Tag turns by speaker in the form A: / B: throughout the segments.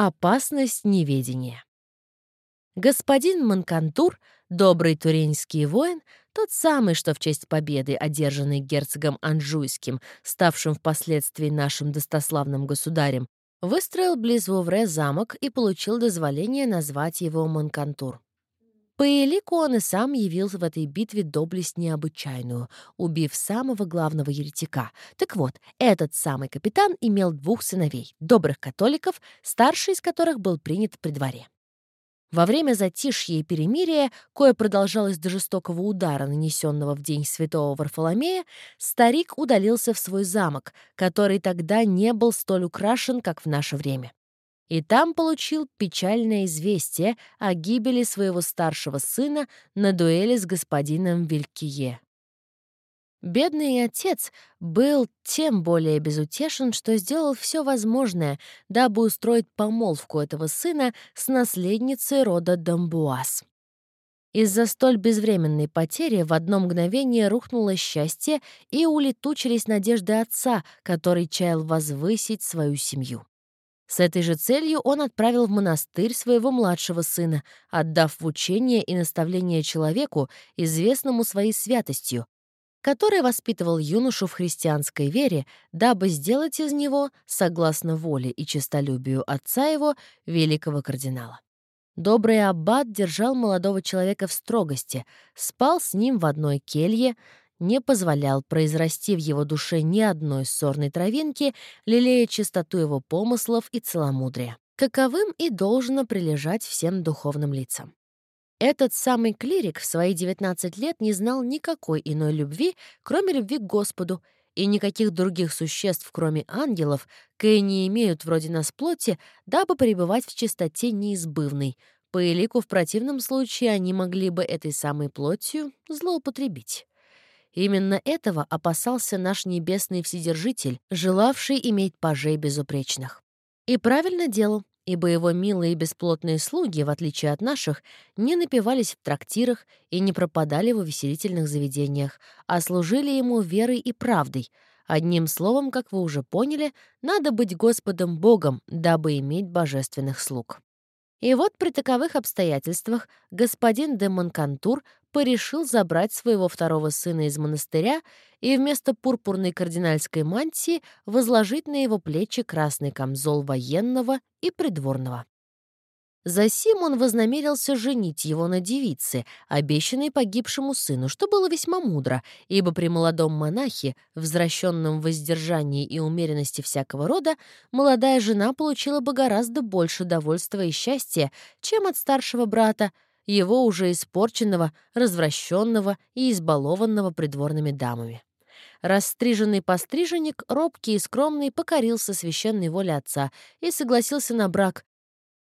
A: Опасность неведения. Господин Манкантур, добрый туренский воин, тот самый, что в честь победы, одержанной герцогом Анжуйским, ставшим впоследствии нашим достославным государем, выстроил близ Вовре замок и получил дозволение назвать его Манкантур. По элику он и сам явился в этой битве доблесть необычайную, убив самого главного еретика. Так вот, этот самый капитан имел двух сыновей, добрых католиков, старший из которых был принят при дворе. Во время затишья и перемирия, кое продолжалось до жестокого удара, нанесенного в день святого Варфоломея, старик удалился в свой замок, который тогда не был столь украшен, как в наше время. И там получил печальное известие о гибели своего старшего сына на дуэли с господином Вилькие. Бедный отец был тем более безутешен, что сделал все возможное, дабы устроить помолвку этого сына с наследницей рода Дамбуаз. Из-за столь безвременной потери в одно мгновение рухнуло счастье и улетучились надежды отца, который чаял возвысить свою семью. С этой же целью он отправил в монастырь своего младшего сына, отдав в учение и наставление человеку, известному своей святостью, который воспитывал юношу в христианской вере, дабы сделать из него, согласно воле и честолюбию отца его, великого кардинала. Добрый аббат держал молодого человека в строгости, спал с ним в одной келье, не позволял произрасти в его душе ни одной ссорной травинки, лелея чистоту его помыслов и целомудрия, каковым и должно прилежать всем духовным лицам. Этот самый клирик в свои 19 лет не знал никакой иной любви, кроме любви к Господу, и никаких других существ, кроме ангелов, кое не имеют вроде нас плоти, дабы пребывать в чистоте неизбывной. По элику в противном случае они могли бы этой самой плотью злоупотребить. Именно этого опасался наш небесный Вседержитель, желавший иметь пажей безупречных. И правильно делал, ибо его милые бесплотные слуги, в отличие от наших, не напивались в трактирах и не пропадали в увеселительных заведениях, а служили ему верой и правдой. Одним словом, как вы уже поняли, надо быть Господом Богом, дабы иметь божественных слуг. И вот при таковых обстоятельствах господин де Монкантур порешил забрать своего второго сына из монастыря и вместо пурпурной кардинальской мантии возложить на его плечи красный камзол военного и придворного. Засим он вознамерился женить его на девице, обещанной погибшему сыну, что было весьма мудро, ибо при молодом монахе, возвращенном в воздержании и умеренности всякого рода, молодая жена получила бы гораздо больше довольства и счастья, чем от старшего брата, его уже испорченного, развращенного и избалованного придворными дамами. Расстриженный постриженник, робкий и скромный, покорился священной воле отца и согласился на брак,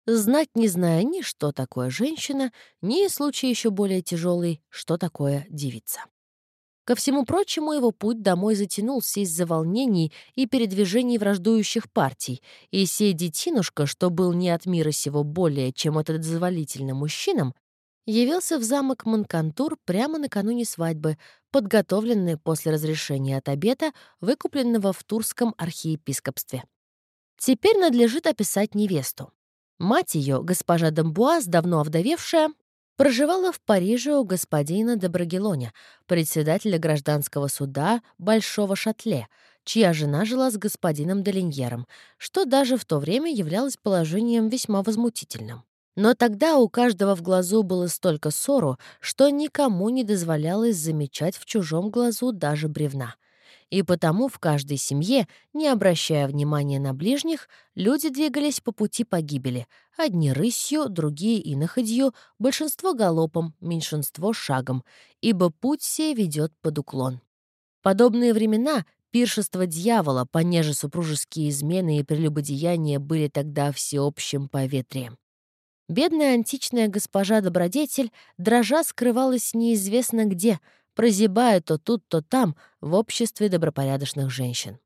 A: знать не зная ни что такое женщина, ни, случай еще более тяжелый, что такое девица. Ко всему прочему, его путь домой затянулся из-за волнений и передвижений враждующих партий, и сей детинушка, что был не от мира сего более, чем от дозволительным мужчинам, явился в замок Манкантур прямо накануне свадьбы, подготовленный после разрешения от обета, выкупленного в Турском архиепископстве. Теперь надлежит описать невесту. Мать ее, госпожа Дамбуаз, давно овдовевшая, проживала в Париже у господина де Брагелоня, председателя гражданского суда Большого Шатле, чья жена жила с господином Делиньером, что даже в то время являлось положением весьма возмутительным. Но тогда у каждого в глазу было столько ссору, что никому не дозволялось замечать в чужом глазу даже бревна — и потому в каждой семье, не обращая внимания на ближних, люди двигались по пути погибели, одни рысью, другие иноходью, большинство галопом, меньшинство шагом, ибо путь сей ведет под уклон. Подобные времена пиршество дьявола, понеже супружеские измены и прелюбодеяния были тогда всеобщим поветрием. Бедная античная госпожа-добродетель, дрожа, скрывалась неизвестно где — прозябая то тут, то там в обществе добропорядочных женщин.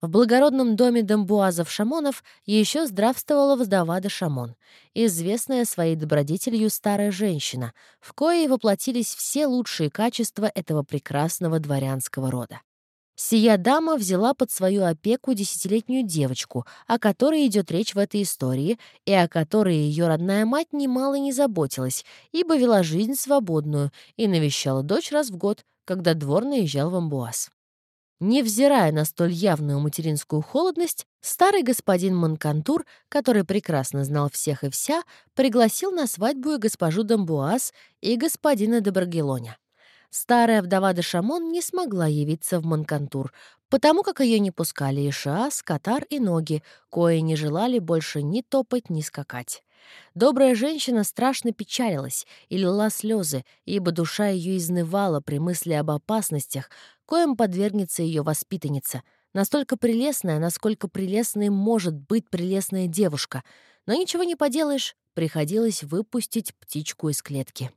A: В благородном доме Дамбуазов-Шамонов еще здравствовала вдова де Шамон, известная своей добродетелью старая женщина, в коей воплотились все лучшие качества этого прекрасного дворянского рода. Сия дама взяла под свою опеку десятилетнюю девочку, о которой идет речь в этой истории, и о которой ее родная мать немало не заботилась, ибо вела жизнь свободную и навещала дочь раз в год, когда двор наезжал в Амбуаз. Невзирая на столь явную материнскую холодность, старый господин Манкантур, который прекрасно знал всех и вся, пригласил на свадьбу и госпожу Дамбуаз, и господина де Баргелоня. Старая вдова де Шамон не смогла явиться в Манкантур, потому как ее не пускали и Шаас, Катар и Ноги, кои не желали больше ни топать, ни скакать. Добрая женщина страшно печалилась и лила слезы, ибо душа ее изнывала при мысли об опасностях, коим подвергнется ее воспитанница, настолько прелестная, насколько прелестной может быть прелестная девушка. Но ничего не поделаешь, приходилось выпустить птичку из клетки.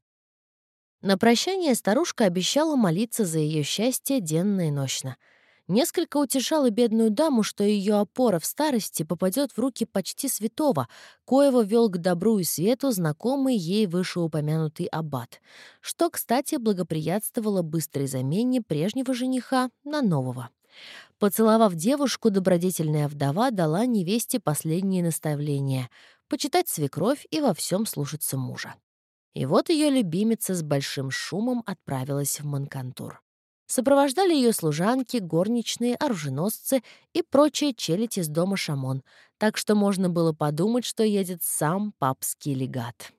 A: На прощание старушка обещала молиться за ее счастье денно и ночно — несколько утешала бедную даму, что ее опора в старости попадет в руки почти святого, коего вел к добру и свету знакомый ей вышеупомянутый аббат, что, кстати, благоприятствовало быстрой замене прежнего жениха на нового. Поцеловав девушку, добродетельная вдова дала невесте последние наставления — почитать свекровь и во всем слушаться мужа. И вот ее любимица с большим шумом отправилась в Манкантур. Сопровождали ее служанки, горничные, оруженосцы и прочие челядь из дома Шамон, так что можно было подумать, что едет сам папский легат.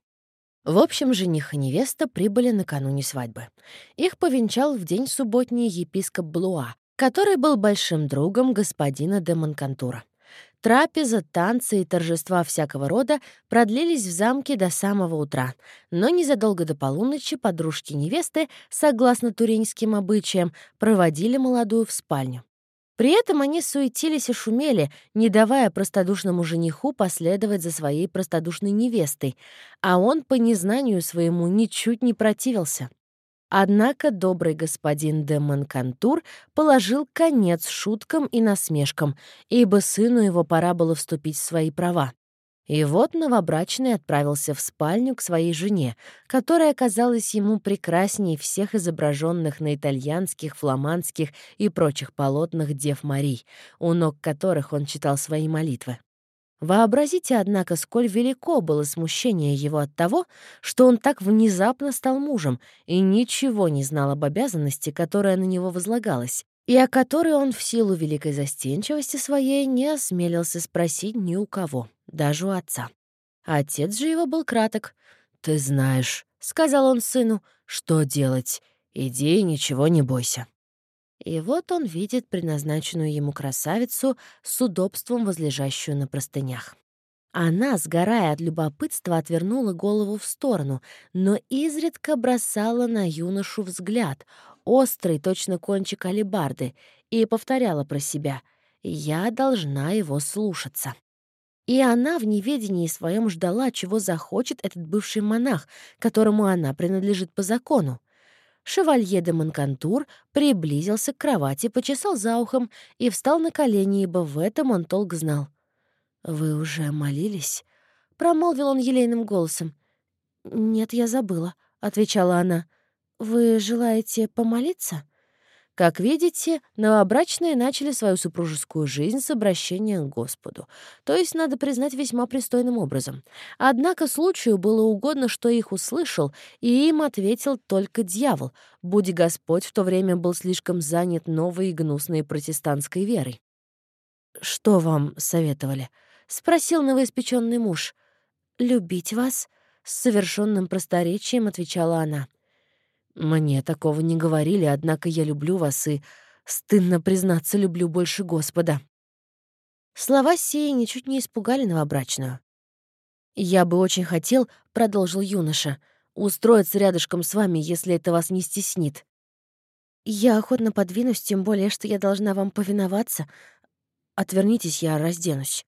A: В общем, жених и невеста прибыли накануне свадьбы. Их повенчал в день субботний епископ Блуа, который был большим другом господина де Монкантура. Трапеза, танцы и торжества всякого рода продлились в замке до самого утра, но незадолго до полуночи подружки невесты, согласно туринским обычаям, проводили молодую в спальню. При этом они суетились и шумели, не давая простодушному жениху последовать за своей простодушной невестой, а он по незнанию своему ничуть не противился. Однако добрый господин де Монкантур положил конец шуткам и насмешкам, ибо сыну его пора было вступить в свои права. И вот новобрачный отправился в спальню к своей жене, которая казалась ему прекрасней всех изображенных на итальянских, фламандских и прочих полотнах Дев Марий, у ног которых он читал свои молитвы. Вообразите, однако, сколь велико было смущение его от того, что он так внезапно стал мужем и ничего не знал об обязанности, которая на него возлагалась, и о которой он в силу великой застенчивости своей не осмелился спросить ни у кого, даже у отца. Отец же его был краток. «Ты знаешь», — сказал он сыну, — «что делать? Иди и ничего не бойся». И вот он видит предназначенную ему красавицу с удобством возлежащую на простынях. Она, сгорая от любопытства, отвернула голову в сторону, но изредка бросала на юношу взгляд, острый, точно кончик алебарды, и повторяла про себя «Я должна его слушаться». И она в неведении своем ждала, чего захочет этот бывший монах, которому она принадлежит по закону. Шевалье де Монкантур приблизился к кровати, почесал за ухом и встал на колени, ибо в этом он толк знал. «Вы уже молились?» — промолвил он елейным голосом. «Нет, я забыла», — отвечала она. «Вы желаете помолиться?» Как видите, новобрачные начали свою супружескую жизнь с обращения к Господу, то есть, надо признать, весьма пристойным образом. Однако случаю было угодно, что их услышал, и им ответил только дьявол, будь Господь в то время был слишком занят новой и гнусной протестантской верой. «Что вам советовали?» — спросил новоиспеченный муж. «Любить вас?» — с совершенным просторечием отвечала она. Мне такого не говорили, однако я люблю вас и, стыдно признаться, люблю больше Господа. Слова сии ничуть не испугали новобрачную. «Я бы очень хотел», — продолжил юноша, — «устроиться рядышком с вами, если это вас не стеснит». «Я охотно подвинусь, тем более, что я должна вам повиноваться. Отвернитесь, я разденусь».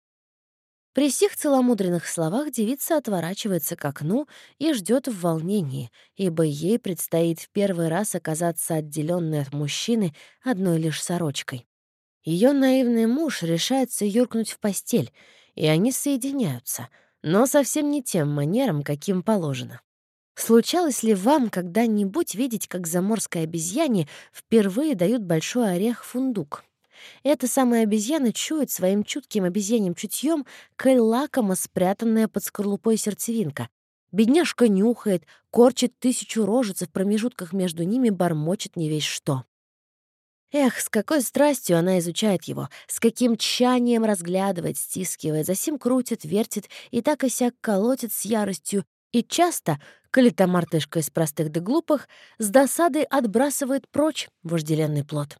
A: При сих целомудренных словах девица отворачивается к окну и ждет в волнении, ибо ей предстоит в первый раз оказаться отделенной от мужчины одной лишь сорочкой. Ее наивный муж решается юркнуть в постель, и они соединяются, но совсем не тем манером, каким положено. Случалось ли вам когда-нибудь видеть, как заморской обезьяне впервые дают большой орех фундук? Эта самая обезьяна чует своим чутким обезьяньим чутьем, коль лакомо спрятанная под скорлупой сердцевинка. Бедняжка нюхает, корчит тысячу рожиц, в промежутках между ними бормочет не весь что. Эх, с какой страстью она изучает его, с каким тщанием разглядывает, стискивает, засим крутит, вертит и так и сяк колотит с яростью, и часто, коли та мартышка из простых до глупых, с досадой отбрасывает прочь вожделенный плод.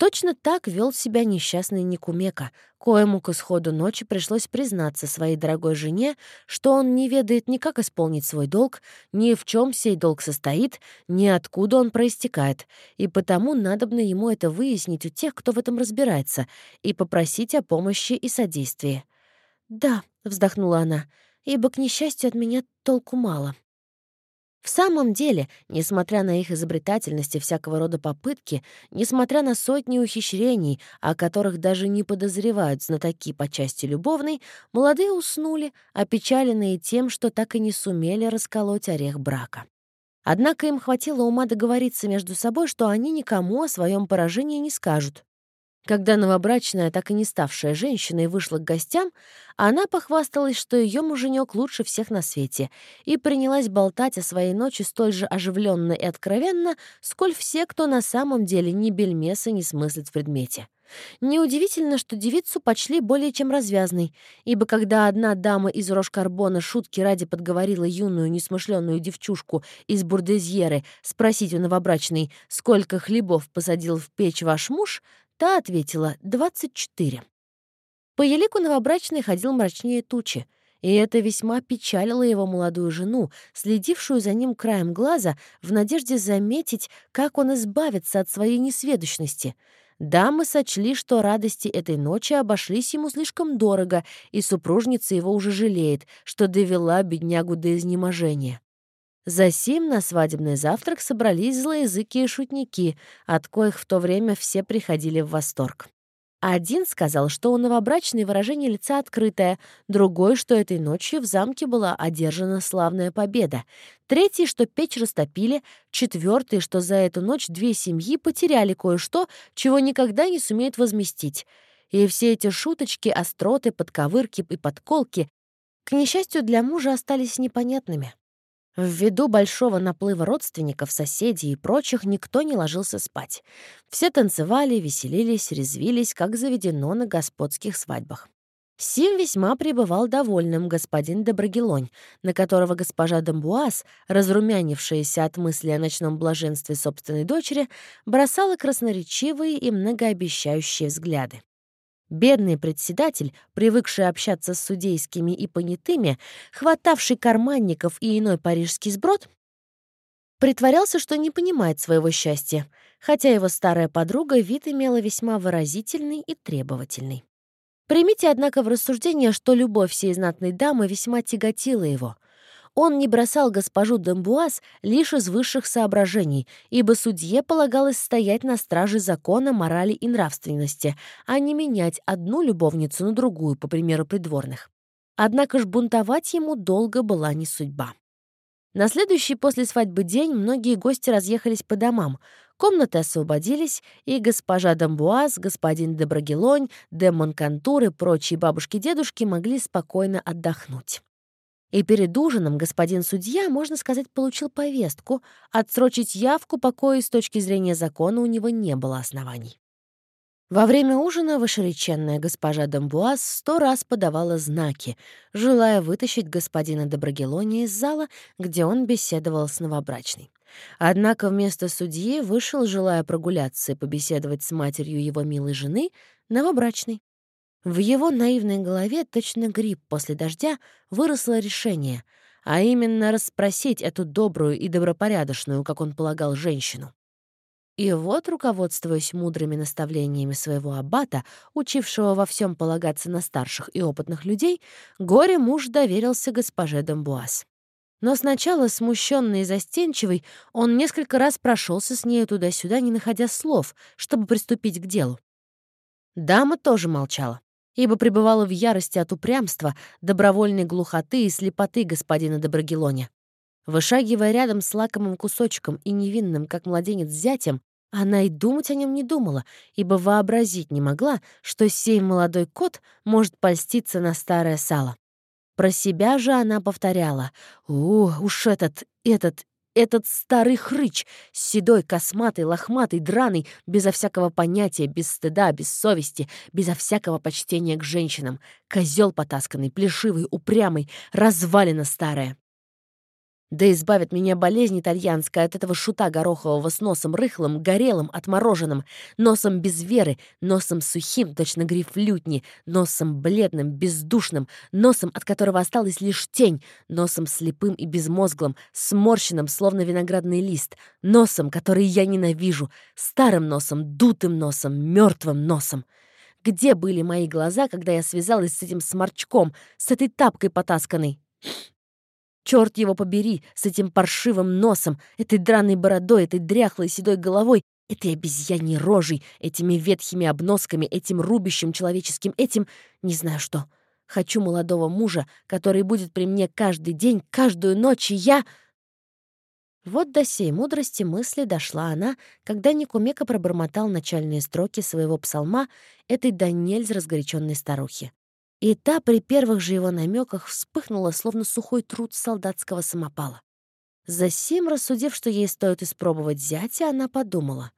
A: Точно так вел себя несчастный Никумека, коему к исходу ночи пришлось признаться своей дорогой жене, что он не ведает ни как исполнить свой долг, ни в чем сей долг состоит, ни откуда он проистекает, и потому надобно ему это выяснить у тех, кто в этом разбирается, и попросить о помощи и содействии. «Да», — вздохнула она, — «ибо, к несчастью, от меня толку мало». В самом деле, несмотря на их изобретательность и всякого рода попытки, несмотря на сотни ухищрений, о которых даже не подозревают знатоки по части любовной, молодые уснули, опечаленные тем, что так и не сумели расколоть орех брака. Однако им хватило ума договориться между собой, что они никому о своем поражении не скажут. Когда новобрачная, так и не ставшая женщиной, вышла к гостям, она похвасталась, что ее муженек лучше всех на свете, и принялась болтать о своей ночи столь же оживленно и откровенно, сколь все, кто на самом деле ни бельмеса не смыслит в предмете. Неудивительно, что девицу почли более чем развязной, ибо когда одна дама из Рошкарбона шутки ради подговорила юную несмышленную девчушку из Бурдезьеры спросить у новобрачной, сколько хлебов посадил в печь ваш муж, Та ответила «двадцать четыре». По елику новобрачный ходил мрачнее тучи, и это весьма печалило его молодую жену, следившую за ним краем глаза в надежде заметить, как он избавится от своей несведущности. Дамы сочли, что радости этой ночи обошлись ему слишком дорого, и супружница его уже жалеет, что довела беднягу до изнеможения. Засим на свадебный завтрак собрались злоязыкие шутники, от коих в то время все приходили в восторг. Один сказал, что у новобрачной выражение лица открытое, другой, что этой ночью в замке была одержана славная победа, третий, что печь растопили, четвертый, что за эту ночь две семьи потеряли кое-что, чего никогда не сумеют возместить. И все эти шуточки, остроты, подковырки и подколки, к несчастью для мужа, остались непонятными. Ввиду большого наплыва родственников, соседей и прочих никто не ложился спать. Все танцевали, веселились, резвились, как заведено на господских свадьбах. Сим весьма пребывал довольным господин Доброгелонь, на которого госпожа Дамбуаз, разрумянившаяся от мысли о ночном блаженстве собственной дочери, бросала красноречивые и многообещающие взгляды. Бедный председатель, привыкший общаться с судейскими и понятыми, хватавший карманников и иной парижский сброд, притворялся, что не понимает своего счастья, хотя его старая подруга вид имела весьма выразительный и требовательный. Примите, однако, в рассуждение, что любовь всей знатной дамы весьма тяготила его — он не бросал госпожу Дембуаз лишь из высших соображений, ибо судье полагалось стоять на страже закона, морали и нравственности, а не менять одну любовницу на другую, по примеру придворных. Однако ж бунтовать ему долго была не судьба. На следующий после свадьбы день многие гости разъехались по домам. Комнаты освободились, и госпожа Дамбуаз, господин Доброгелонь, де Монкантур и прочие бабушки-дедушки могли спокойно отдохнуть. И перед ужином господин судья, можно сказать, получил повестку, отсрочить явку, по с точки зрения закона у него не было оснований. Во время ужина вышереченная госпожа Дамбуаз сто раз подавала знаки, желая вытащить господина Доброгелония из зала, где он беседовал с новобрачной. Однако вместо судьи вышел, желая прогуляться и побеседовать с матерью его милой жены, новобрачный. В его наивной голове, точно гриб после дождя, выросло решение, а именно расспросить эту добрую и добропорядочную, как он полагал, женщину. И вот, руководствуясь мудрыми наставлениями своего аббата, учившего во всем полагаться на старших и опытных людей, горе-муж доверился госпоже Дамбуаз. Но сначала, смущенный и застенчивый, он несколько раз прошелся с нею туда-сюда, не находя слов, чтобы приступить к делу. Дама тоже молчала ибо пребывала в ярости от упрямства, добровольной глухоты и слепоты господина Доброгелоня. Вышагивая рядом с лакомым кусочком и невинным, как младенец, зятем, она и думать о нем не думала, ибо вообразить не могла, что сей молодой кот может польститься на старое сало. Про себя же она повторяла «О, уж этот, этот, этот старый хрыч, седой, косматый, лохматый, драный, безо всякого понятия, без стыда, без совести, безо всякого почтения к женщинам, козел потасканный, плешивый, упрямый, развалина старая. Да избавит меня болезнь итальянская от этого шута горохового с носом рыхлым, горелым, отмороженным, носом без веры, носом сухим, точно гриф лютни, носом бледным, бездушным, носом, от которого осталась лишь тень, носом слепым и безмозглым, сморщенным, словно виноградный лист, носом, который я ненавижу, старым носом, дутым носом, мертвым носом. Где были мои глаза, когда я связалась с этим сморчком, с этой тапкой потасканной? Черт его побери, с этим паршивым носом, этой драной бородой, этой дряхлой седой головой, этой обезьяньей рожей, этими ветхими обносками, этим рубящим человеческим, этим... не знаю что. Хочу молодого мужа, который будет при мне каждый день, каждую ночь, и я... Вот до сей мудрости мысли дошла она, когда Никумека пробормотал начальные строки своего псалма этой до нельзя разгоряченной старухи. И та при первых же его намеках вспыхнула, словно сухой труд солдатского самопала. Засим, рассудив, что ей стоит испробовать зятя, она подумала.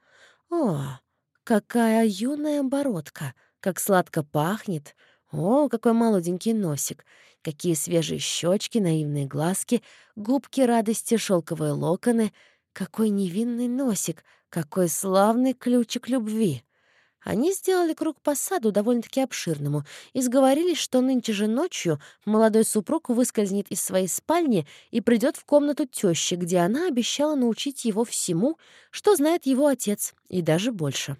A: «О, какая юная бородка! Как сладко пахнет! О, какой молоденький носик! Какие свежие щечки, наивные глазки, губки радости, шелковые локоны! Какой невинный носик! Какой славный ключик любви!» Они сделали круг по саду довольно-таки обширному и сговорились, что нынче же ночью молодой супруг выскользнет из своей спальни и придет в комнату тещи, где она обещала научить его всему, что знает его отец, и даже больше.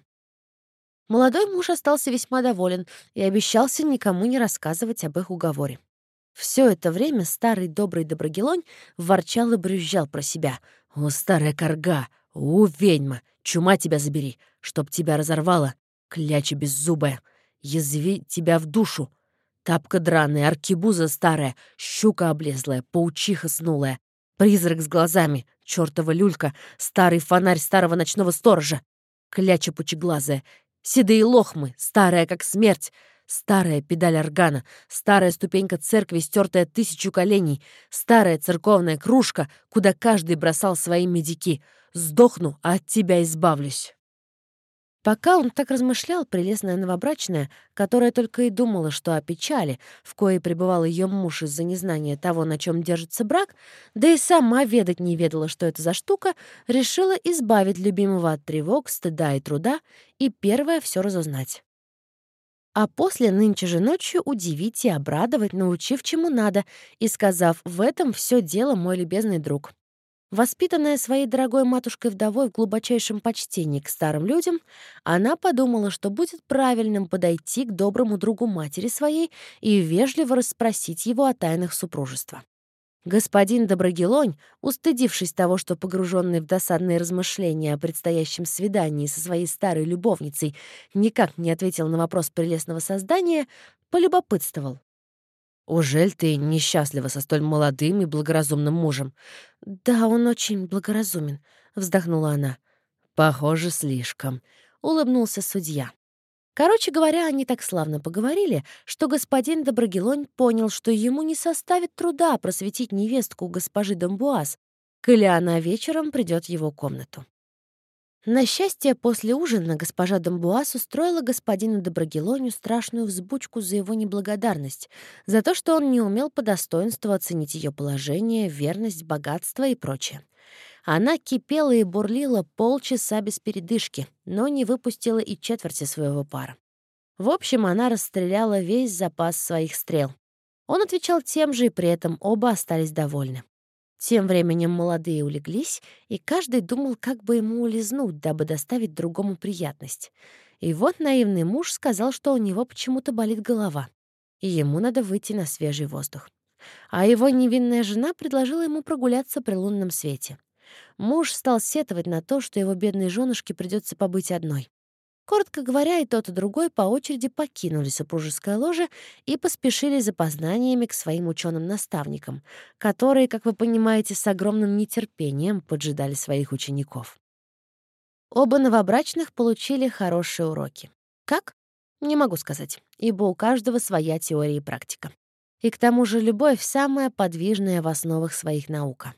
A: Молодой муж остался весьма доволен и обещался никому не рассказывать об их уговоре. Все это время старый добрый Доброгелонь ворчал и брюзжал про себя. «О, старая корга! О, ведьма! Чума тебя забери! Чтоб тебя разорвало! Кляча беззубая, язви тебя в душу. Тапка драная, аркибуза старая, щука облезлая, паучиха снулая, призрак с глазами, чертова люлька, старый фонарь старого ночного сторожа, кляча пучеглазая, седые лохмы, старая как смерть, старая педаль органа, старая ступенька церкви, стертая тысячу коленей, старая церковная кружка, куда каждый бросал свои медики. Сдохну, а от тебя избавлюсь. Пока он так размышлял, прелестная новобрачная, которая только и думала, что о печали, в коей пребывал ее муж из-за незнания того, на чем держится брак, да и сама ведать не ведала, что это за штука, решила избавить любимого от тревог, стыда и труда и первое все разузнать. А после нынче же ночью удивить и обрадовать, научив чему надо, и сказав «в этом все дело, мой любезный друг». Воспитанная своей дорогой матушкой-вдовой в глубочайшем почтении к старым людям, она подумала, что будет правильным подойти к доброму другу матери своей и вежливо расспросить его о тайнах супружества. Господин Доброгелонь, устыдившись того, что погруженный в досадные размышления о предстоящем свидании со своей старой любовницей, никак не ответил на вопрос прелестного создания, полюбопытствовал. «Ужель ты несчастлива со столь молодым и благоразумным мужем?» «Да, он очень благоразумен», — вздохнула она. «Похоже, слишком», — улыбнулся судья. Короче говоря, они так славно поговорили, что господин Доброгелонь понял, что ему не составит труда просветить невестку госпожи Домбуаз, коли она вечером придет в его комнату. На счастье, после ужина госпожа Домбуас устроила господину Доброгелоню страшную взбучку за его неблагодарность, за то, что он не умел по достоинству оценить ее положение, верность, богатство и прочее. Она кипела и бурлила полчаса без передышки, но не выпустила и четверти своего пара. В общем, она расстреляла весь запас своих стрел. Он отвечал тем же, и при этом оба остались довольны. Тем временем молодые улеглись, и каждый думал, как бы ему улизнуть, дабы доставить другому приятность. И вот наивный муж сказал, что у него почему-то болит голова, и ему надо выйти на свежий воздух. А его невинная жена предложила ему прогуляться при лунном свете. Муж стал сетовать на то, что его бедной женушке придется побыть одной. Коротко говоря, и тот, и другой по очереди покинули супружеское ложе и поспешили за познаниями к своим ученым-наставникам, которые, как вы понимаете, с огромным нетерпением поджидали своих учеников. Оба новобрачных получили хорошие уроки. Как? Не могу сказать, ибо у каждого своя теория и практика. И к тому же любовь — самая подвижная в основах своих наука.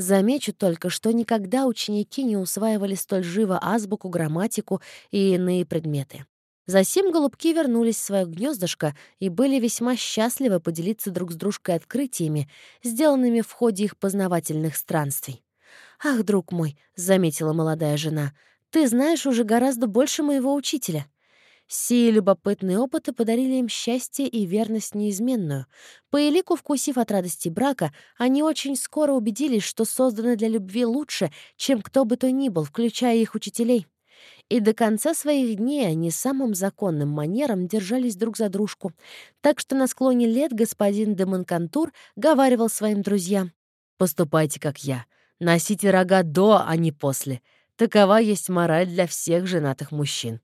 A: Замечу только, что никогда ученики не усваивали столь живо азбуку, грамматику и иные предметы. Засим голубки вернулись в свое гнездышко и были весьма счастливы поделиться друг с дружкой открытиями, сделанными в ходе их познавательных странствий. «Ах, друг мой», — заметила молодая жена, — «ты знаешь уже гораздо больше моего учителя». Сие любопытные опыты подарили им счастье и верность неизменную. По элику, вкусив от радости брака, они очень скоро убедились, что созданы для любви лучше, чем кто бы то ни был, включая их учителей. И до конца своих дней они самым законным манером держались друг за дружку. Так что на склоне лет господин де Монкантур говаривал своим друзьям, «Поступайте, как я. Носите рога до, а не после. Такова есть мораль для всех женатых мужчин».